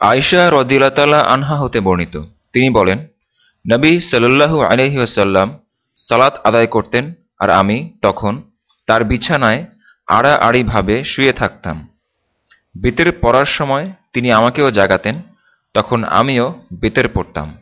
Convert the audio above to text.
আয়শা রদিলতালা আনহা হতে বর্ণিত। তিনি বলেন, নবী সাল্লু আলহি আসাল্লাম সালাত আদায় করতেন আর আমি তখন তার বিছানায় আড়াআড়িভাবে শুয়ে থাকতাম। বেতের পড়ার সময় তিনি আমাকেও জাগাতেন, তখন আমিও বেতের পড়তাম।